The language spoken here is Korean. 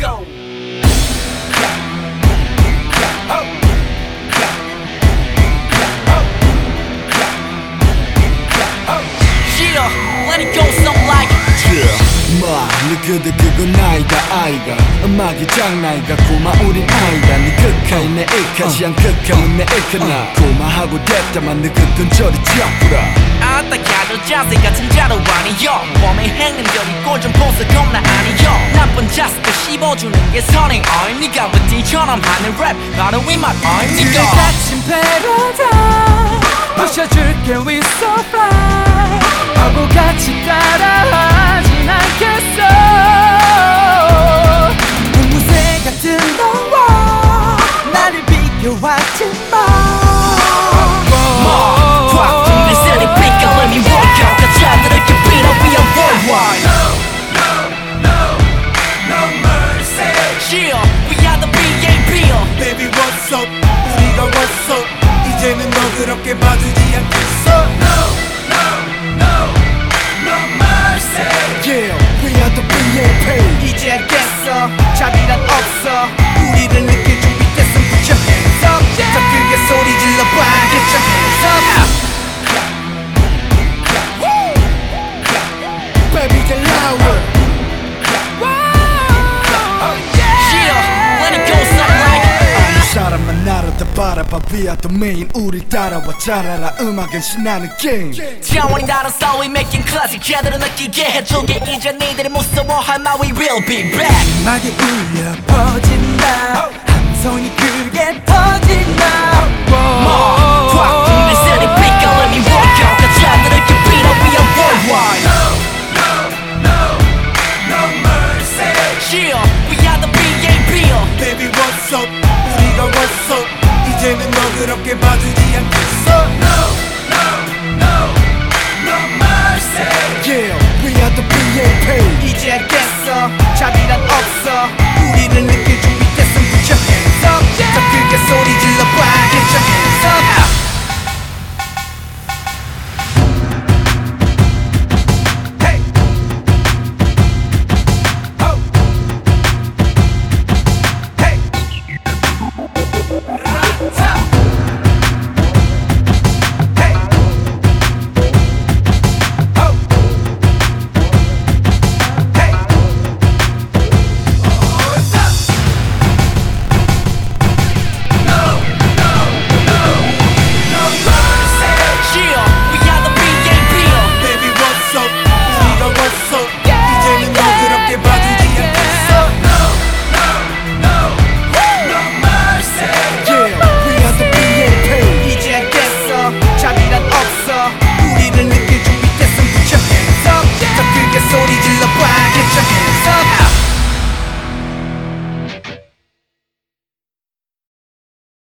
go. Yeah, let it go, something like. 마 너그들 그건 아이가 아이가 음악이 장난이가 고마 우린 아이 가네 극하이 내 일카지 않 극하면 내 일카나. 고마하고 됐다만 너 그건 저리 잡부라. 아따 야들 자세 같은 자도 아니여 봄에 행운들이 꼴좀 보서 겁나 아니여 나쁜 자식들 씹어주는 게 선행 어이 니가 왜 띠처럼 하는 랩? 바로 이맛 어이 니가 갇힌 패러다임 부셔줄게 we so fly. 바보같이 따라하 BAP 이제 알겠어. 자비란 없어. 우리를 바라봐 We are the main 우리 따라와 잘 알아 음악은 신나는 게임 차원이 다른 소리 making classic 제대로 느끼게 해줄게 이제 니들이 무서워할 마 we will be back 음악이 울려 퍼진다 함성이 크게 터진다 꽉 둥근 셀리 삐까 let me work out 가짜들을 compete we are worldwide Yeah, we are the BAP Baby what's up 우리가 what's up 이제는 너 그렇게 봐주지